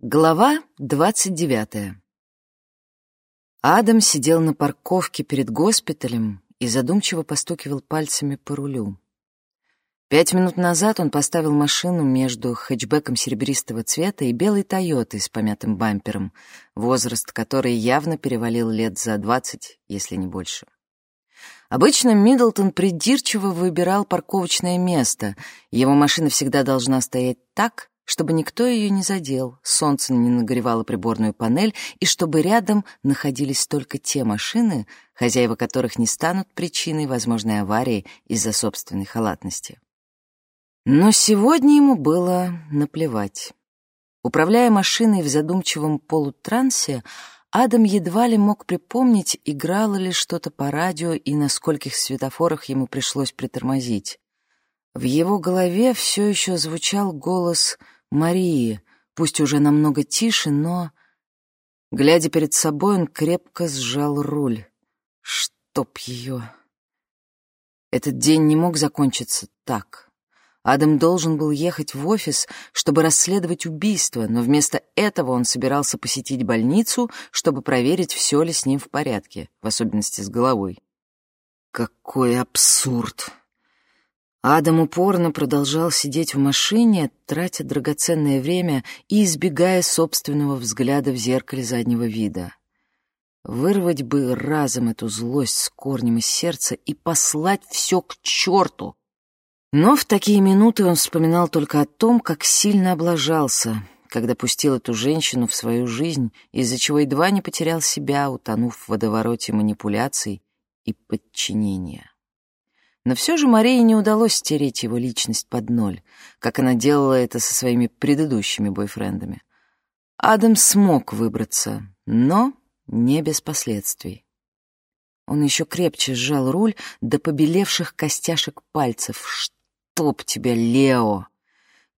Глава двадцать девятая. Адам сидел на парковке перед госпиталем и задумчиво постукивал пальцами по рулю. Пять минут назад он поставил машину между хэтчбеком серебристого цвета и белой «Тойотой» с помятым бампером, возраст которой явно перевалил лет за двадцать, если не больше. Обычно Миддлтон придирчиво выбирал парковочное место. Его машина всегда должна стоять так, чтобы никто ее не задел, солнце не нагревало приборную панель и чтобы рядом находились только те машины, хозяева которых не станут причиной возможной аварии из-за собственной халатности. Но сегодня ему было наплевать. Управляя машиной в задумчивом полутрансе, Адам едва ли мог припомнить, играло ли что-то по радио и на скольких светофорах ему пришлось притормозить. В его голове все еще звучал голос Марии, пусть уже намного тише, но... Глядя перед собой, он крепко сжал руль. Чтоб ее... Этот день не мог закончиться так. Адам должен был ехать в офис, чтобы расследовать убийство, но вместо этого он собирался посетить больницу, чтобы проверить, все ли с ним в порядке, в особенности с головой. Какой абсурд! Адам упорно продолжал сидеть в машине, тратя драгоценное время и избегая собственного взгляда в зеркале заднего вида. Вырвать бы разом эту злость с корнем из сердца и послать все к черту. Но в такие минуты он вспоминал только о том, как сильно облажался, когда пустил эту женщину в свою жизнь, из-за чего едва не потерял себя, утонув в водовороте манипуляций и подчинения. Но все же Марии не удалось стереть его личность под ноль, как она делала это со своими предыдущими бойфрендами. Адам смог выбраться, но не без последствий. Он еще крепче сжал руль до побелевших костяшек пальцев. «Чтоб тебя, Лео!»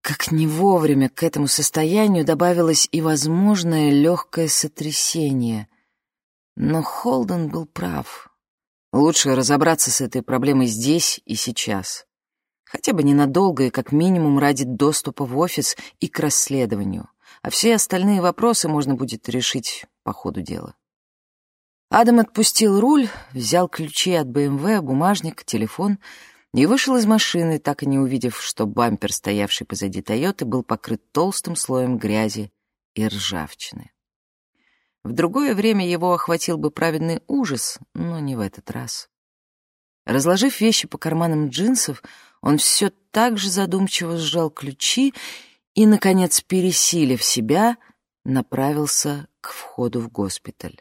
Как не вовремя к этому состоянию добавилось и возможное легкое сотрясение. Но Холден был прав. Лучше разобраться с этой проблемой здесь и сейчас. Хотя бы ненадолго и как минимум ради доступа в офис и к расследованию. А все остальные вопросы можно будет решить по ходу дела. Адам отпустил руль, взял ключи от БМВ, бумажник, телефон и вышел из машины, так и не увидев, что бампер, стоявший позади Тойоты, был покрыт толстым слоем грязи и ржавчины. В другое время его охватил бы праведный ужас, но не в этот раз. Разложив вещи по карманам джинсов, он все так же задумчиво сжал ключи и, наконец, пересилив себя, направился к входу в госпиталь.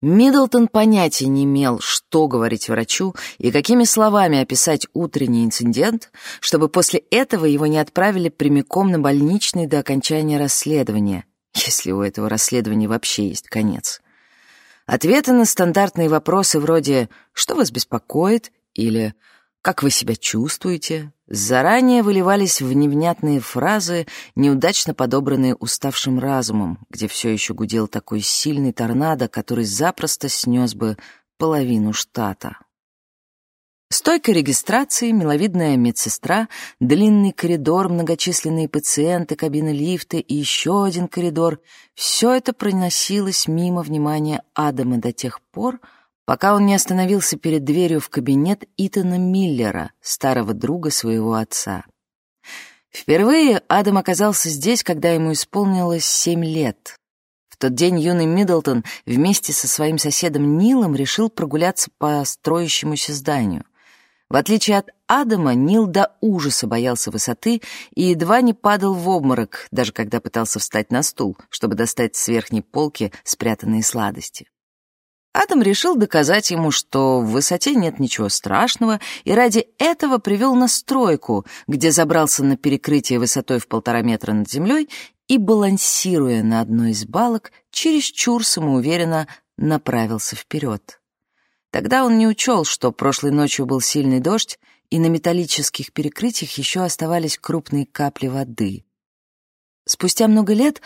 Миддлтон понятия не имел, что говорить врачу и какими словами описать утренний инцидент, чтобы после этого его не отправили прямиком на больничный до окончания расследования, если у этого расследования вообще есть конец. Ответы на стандартные вопросы вроде «Что вас беспокоит?» или «Как вы себя чувствуете?» заранее выливались в невнятные фразы, неудачно подобранные уставшим разумом, где все еще гудел такой сильный торнадо, который запросто снес бы половину штата. Стойка регистрации, миловидная медсестра, длинный коридор, многочисленные пациенты, кабины лифта и еще один коридор — все это проносилось мимо внимания Адама до тех пор, пока он не остановился перед дверью в кабинет Итана Миллера, старого друга своего отца. Впервые Адам оказался здесь, когда ему исполнилось семь лет. В тот день юный Миддлтон вместе со своим соседом Нилом решил прогуляться по строящемуся зданию — в отличие от Адама, Нил до ужаса боялся высоты и едва не падал в обморок, даже когда пытался встать на стул, чтобы достать с верхней полки спрятанные сладости. Адам решил доказать ему, что в высоте нет ничего страшного, и ради этого привел на стройку, где забрался на перекрытие высотой в полтора метра над землей и, балансируя на одной из балок, чересчур самоуверенно направился вперед. Тогда он не учел, что прошлой ночью был сильный дождь, и на металлических перекрытиях еще оставались крупные капли воды. Спустя много лет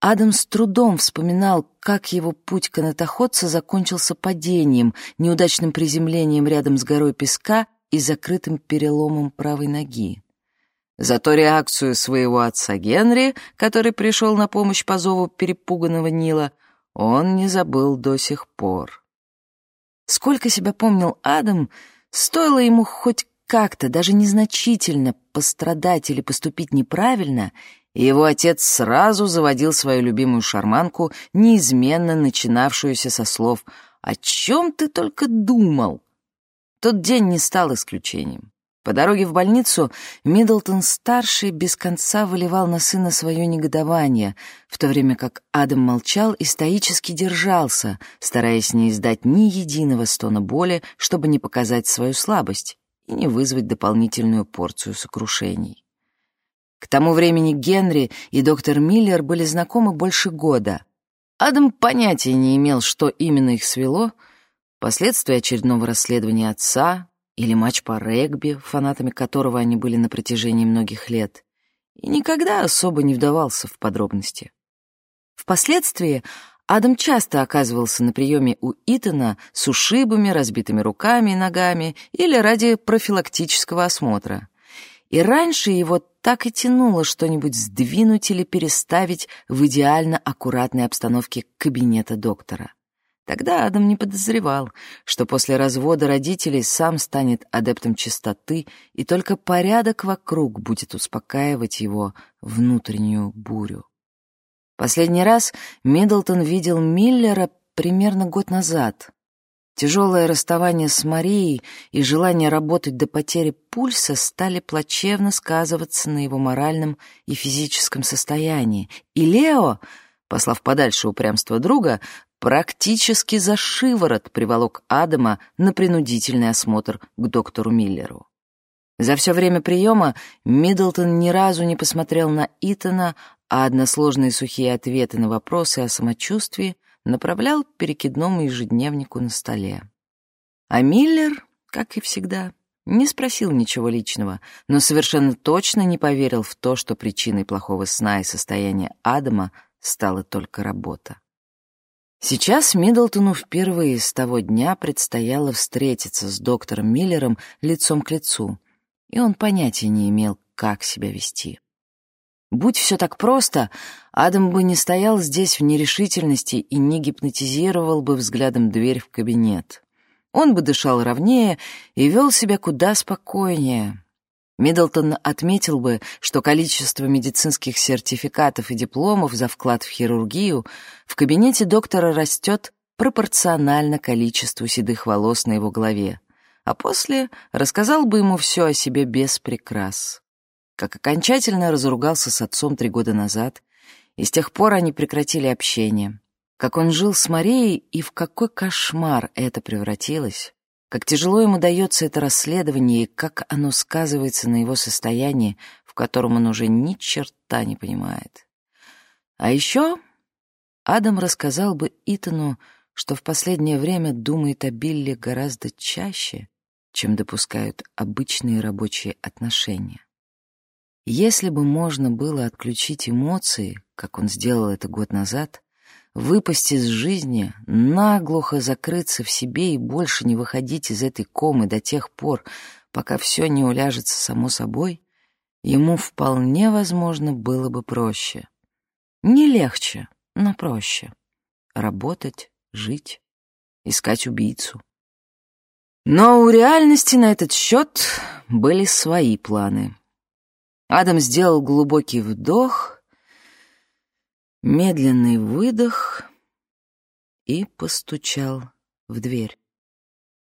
Адам с трудом вспоминал, как его путь канатоходца закончился падением, неудачным приземлением рядом с горой песка и закрытым переломом правой ноги. Зато реакцию своего отца Генри, который пришел на помощь по зову перепуганного Нила, он не забыл до сих пор. Сколько себя помнил Адам, стоило ему хоть как-то, даже незначительно, пострадать или поступить неправильно, и его отец сразу заводил свою любимую шарманку, неизменно начинавшуюся со слов «О чем ты только думал?». Тот день не стал исключением. По дороге в больницу Миддлтон-старший без конца выливал на сына свое негодование, в то время как Адам молчал и стоически держался, стараясь не издать ни единого стона боли, чтобы не показать свою слабость и не вызвать дополнительную порцию сокрушений. К тому времени Генри и доктор Миллер были знакомы больше года. Адам понятия не имел, что именно их свело, последствия очередного расследования отца, или матч по регби, фанатами которого они были на протяжении многих лет, и никогда особо не вдавался в подробности. Впоследствии Адам часто оказывался на приеме у Итана с ушибами, разбитыми руками и ногами или ради профилактического осмотра. И раньше его так и тянуло что-нибудь сдвинуть или переставить в идеально аккуратной обстановке кабинета доктора. Тогда Адам не подозревал, что после развода родителей сам станет адептом чистоты, и только порядок вокруг будет успокаивать его внутреннюю бурю. Последний раз Миддлтон видел Миллера примерно год назад. Тяжелое расставание с Марией и желание работать до потери пульса стали плачевно сказываться на его моральном и физическом состоянии, и Лео послав подальше упрямство друга, практически за шиворот приволок Адама на принудительный осмотр к доктору Миллеру. За все время приема Миддлтон ни разу не посмотрел на Итана, а односложные сухие ответы на вопросы о самочувствии направлял перекидному ежедневнику на столе. А Миллер, как и всегда, не спросил ничего личного, но совершенно точно не поверил в то, что причиной плохого сна и состояния Адама стала только работа. Сейчас Миддлтону впервые с того дня предстояло встретиться с доктором Миллером лицом к лицу, и он понятия не имел, как себя вести. Будь все так просто, Адам бы не стоял здесь в нерешительности и не гипнотизировал бы взглядом дверь в кабинет. Он бы дышал ровнее и вел себя куда спокойнее, Миддлтон отметил бы, что количество медицинских сертификатов и дипломов за вклад в хирургию в кабинете доктора растет пропорционально количеству седых волос на его голове, а после рассказал бы ему все о себе без прикрас. Как окончательно разругался с отцом три года назад, и с тех пор они прекратили общение. Как он жил с Марией и в какой кошмар это превратилось. Как тяжело ему дается это расследование и как оно сказывается на его состоянии, в котором он уже ни черта не понимает. А еще Адам рассказал бы Итану, что в последнее время думает о Билли гораздо чаще, чем допускают обычные рабочие отношения. Если бы можно было отключить эмоции, как он сделал это год назад, выпасть из жизни, наглухо закрыться в себе и больше не выходить из этой комы до тех пор, пока все не уляжется само собой, ему вполне возможно было бы проще. Не легче, но проще. Работать, жить, искать убийцу. Но у реальности на этот счет были свои планы. Адам сделал глубокий вдох — Медленный выдох и постучал в дверь.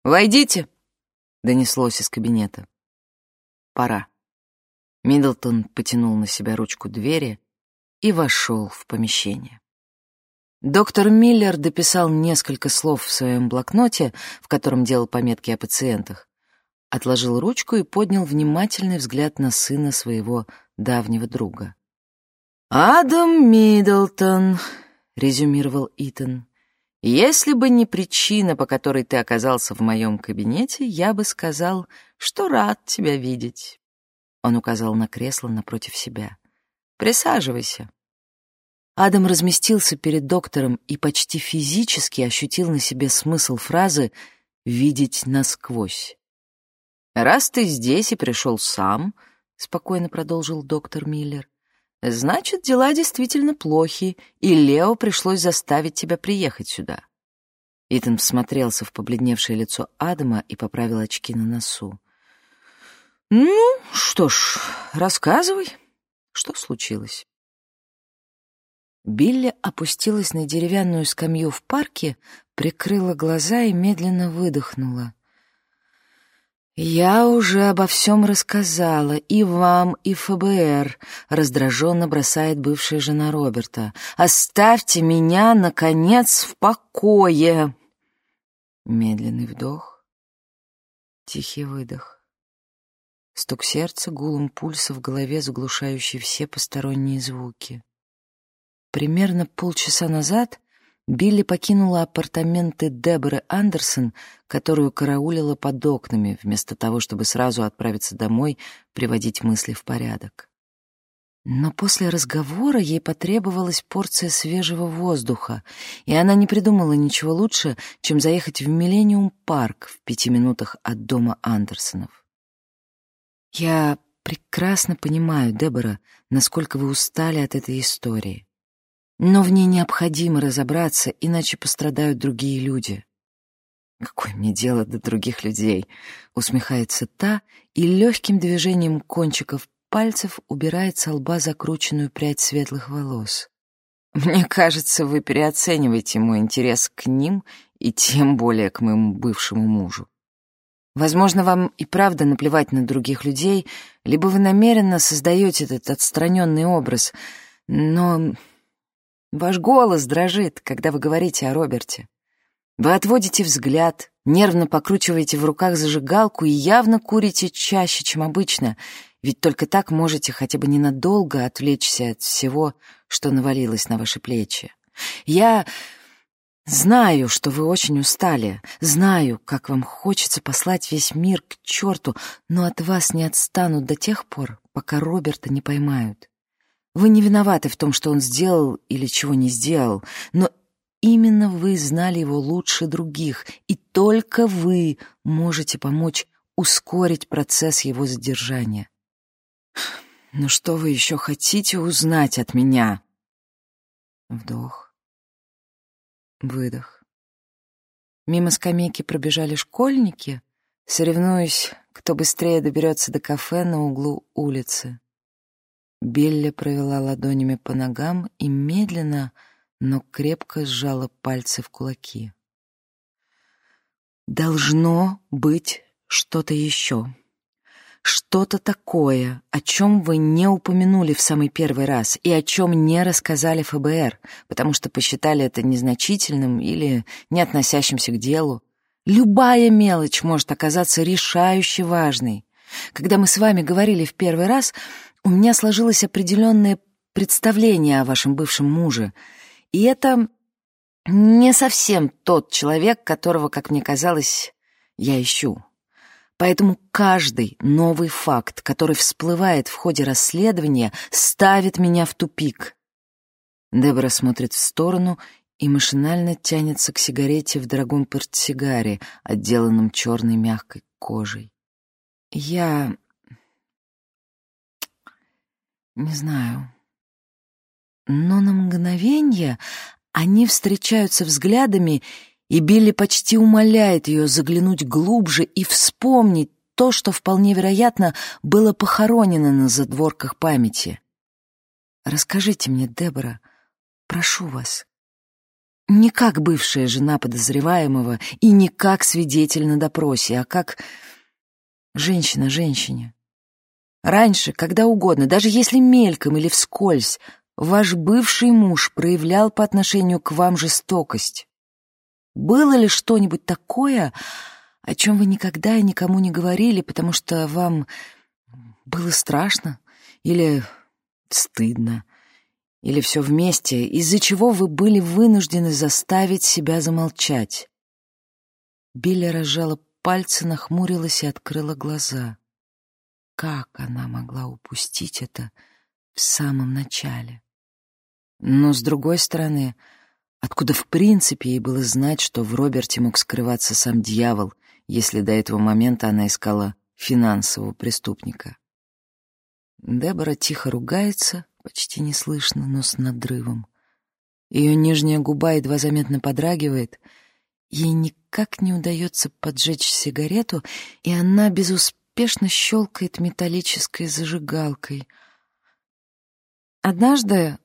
«Войдите!» — донеслось из кабинета. «Пора». Миддлтон потянул на себя ручку двери и вошел в помещение. Доктор Миллер дописал несколько слов в своем блокноте, в котором делал пометки о пациентах, отложил ручку и поднял внимательный взгляд на сына своего давнего друга. «Адам Миддлтон», — резюмировал Итан, — «если бы не причина, по которой ты оказался в моем кабинете, я бы сказал, что рад тебя видеть». Он указал на кресло напротив себя. «Присаживайся». Адам разместился перед доктором и почти физически ощутил на себе смысл фразы «видеть насквозь». «Раз ты здесь и пришел сам», — спокойно продолжил доктор Миллер. Значит, дела действительно плохи, и Лео пришлось заставить тебя приехать сюда. Итан всмотрелся в побледневшее лицо Адама и поправил очки на носу. «Ну, что ж, рассказывай, что случилось?» Билли опустилась на деревянную скамью в парке, прикрыла глаза и медленно выдохнула. «Я уже обо всем рассказала, и вам, и ФБР», — раздраженно бросает бывшая жена Роберта. «Оставьте меня, наконец, в покое!» Медленный вдох, тихий выдох. Стук сердца, гулом пульса в голове, заглушающий все посторонние звуки. Примерно полчаса назад Билли покинула апартаменты Деборы Андерсон, которую караулила под окнами, вместо того, чтобы сразу отправиться домой, приводить мысли в порядок. Но после разговора ей потребовалась порция свежего воздуха, и она не придумала ничего лучше, чем заехать в Миллениум Парк в пяти минутах от дома Андерсонов. «Я прекрасно понимаю, Дебора, насколько вы устали от этой истории. Но в ней необходимо разобраться, иначе пострадают другие люди. «Какое мне дело до других людей?» — усмехается та и легким движением кончиков пальцев убирает с лба закрученную прядь светлых волос. «Мне кажется, вы переоцениваете мой интерес к ним и тем более к моему бывшему мужу. Возможно, вам и правда наплевать на других людей, либо вы намеренно создаете этот отстраненный образ, но Ваш голос дрожит, когда вы говорите о Роберте. Вы отводите взгляд, нервно покручиваете в руках зажигалку и явно курите чаще, чем обычно, ведь только так можете хотя бы ненадолго отвлечься от всего, что навалилось на ваши плечи. Я знаю, что вы очень устали, знаю, как вам хочется послать весь мир к черту, но от вас не отстанут до тех пор, пока Роберта не поймают. Вы не виноваты в том, что он сделал или чего не сделал, но именно вы знали его лучше других, и только вы можете помочь ускорить процесс его задержания. Но что вы еще хотите узнать от меня? Вдох. Выдох. Мимо скамейки пробежали школьники, соревнуясь, кто быстрее доберется до кафе на углу улицы. Билли провела ладонями по ногам и медленно, но крепко сжала пальцы в кулаки. «Должно быть что-то еще. Что-то такое, о чем вы не упомянули в самый первый раз и о чем не рассказали ФБР, потому что посчитали это незначительным или не относящимся к делу. Любая мелочь может оказаться решающе важной. Когда мы с вами говорили в первый раз, у меня сложилось определенное представление о вашем бывшем муже, и это не совсем тот человек, которого, как мне казалось, я ищу. Поэтому каждый новый факт, который всплывает в ходе расследования, ставит меня в тупик. Дебора смотрит в сторону и машинально тянется к сигарете в дорогом портсигаре, отделанном черной мягкой кожей. Я не знаю. Но на мгновение они встречаются взглядами, и Билли почти умоляет ее заглянуть глубже и вспомнить то, что вполне вероятно было похоронено на задворках памяти. «Расскажите мне, Дебора, прошу вас». Не как бывшая жена подозреваемого и не как свидетель на допросе, а как женщина женщине. Раньше, когда угодно, даже если мельком или вскользь, ваш бывший муж проявлял по отношению к вам жестокость. Было ли что-нибудь такое, о чем вы никогда и никому не говорили, потому что вам было страшно или стыдно, или все вместе, из-за чего вы были вынуждены заставить себя замолчать? Билли разжала пальцы, нахмурилась и открыла глаза. Как она могла упустить это в самом начале? Но, с другой стороны, откуда в принципе ей было знать, что в Роберте мог скрываться сам дьявол, если до этого момента она искала финансового преступника? Дебора тихо ругается, почти не слышно, но с надрывом. Ее нижняя губа едва заметно подрагивает. Ей никак не удается поджечь сигарету, и она безуспешно щелкает металлической зажигалкой. Однажды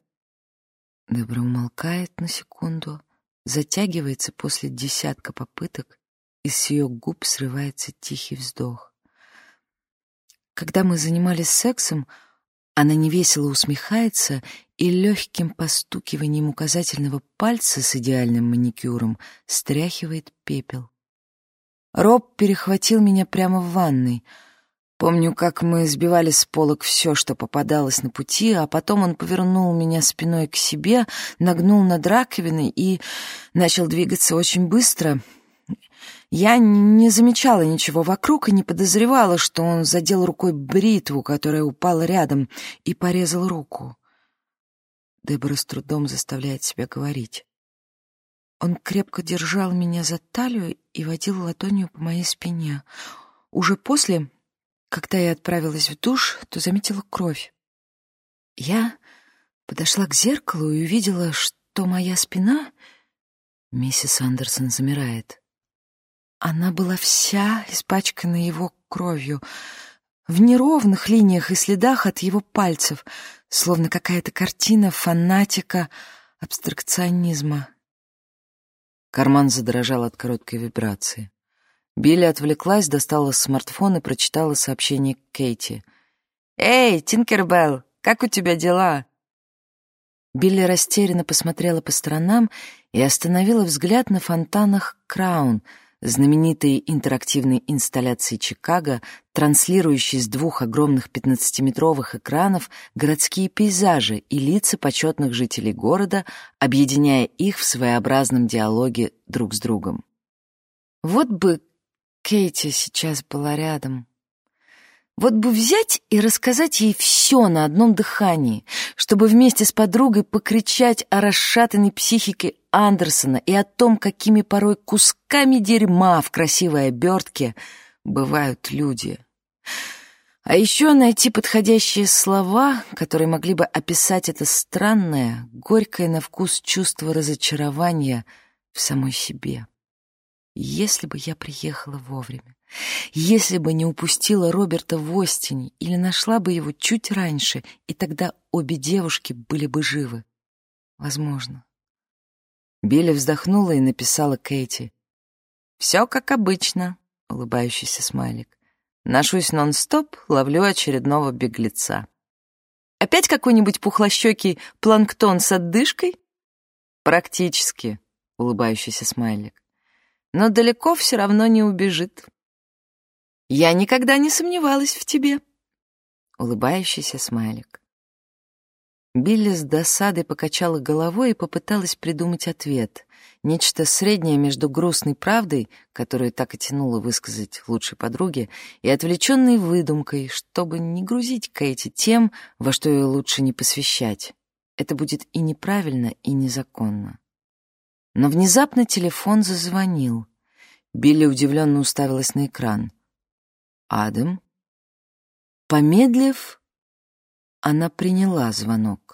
Дебора умолкает на секунду, затягивается после десятка попыток, и с ее губ срывается тихий вздох. Когда мы занимались сексом, она невесело усмехается и легким постукиванием указательного пальца с идеальным маникюром стряхивает пепел. Роб перехватил меня прямо в ванной. Помню, как мы сбивали с полок все, что попадалось на пути, а потом он повернул меня спиной к себе, нагнул над раковиной и начал двигаться очень быстро — я не замечала ничего вокруг и не подозревала, что он задел рукой бритву, которая упала рядом, и порезал руку. Дебора с трудом заставляет себя говорить. Он крепко держал меня за талию и водил ладонью по моей спине. Уже после, когда я отправилась в душ, то заметила кровь. Я подошла к зеркалу и увидела, что моя спина... Миссис Андерсон замирает. Она была вся испачкана его кровью, в неровных линиях и следах от его пальцев, словно какая-то картина фанатика абстракционизма. Карман задрожал от короткой вибрации. Билли отвлеклась, достала смартфон и прочитала сообщение Кейти. «Эй, Тинкербелл, как у тебя дела?» Билли растерянно посмотрела по сторонам и остановила взгляд на фонтанах Краун — знаменитой интерактивной инсталляции Чикаго, транслирующей с двух огромных 15-метровых экранов городские пейзажи и лица почетных жителей города, объединяя их в своеобразном диалоге друг с другом. Вот бы Кейти сейчас была рядом. Вот бы взять и рассказать ей все на одном дыхании, чтобы вместе с подругой покричать о расшатанной психике Андерсона и о том, какими порой кусками дерьма в красивой обертке бывают люди. А еще найти подходящие слова, которые могли бы описать это странное, горькое на вкус чувство разочарования в самой себе. Если бы я приехала вовремя, если бы не упустила Роберта в Остине или нашла бы его чуть раньше, и тогда обе девушки были бы живы. Возможно. Билли вздохнула и написала Кейти. «Все как обычно», — улыбающийся смайлик. «Ношусь нон-стоп, ловлю очередного беглеца». «Опять какой-нибудь пухлощекий планктон с отдышкой?» «Практически», — улыбающийся смайлик но далеко все равно не убежит. Я никогда не сомневалась в тебе. Улыбающийся смайлик. Билли с досадой покачала головой и попыталась придумать ответ. Нечто среднее между грустной правдой, которую так и тянуло высказать лучшей подруге, и отвлеченной выдумкой, чтобы не грузить Кэти тем, во что ее лучше не посвящать. Это будет и неправильно, и незаконно. Но внезапно телефон зазвонил. Билли удивленно уставилась на экран. «Адам?» Помедлив, она приняла звонок.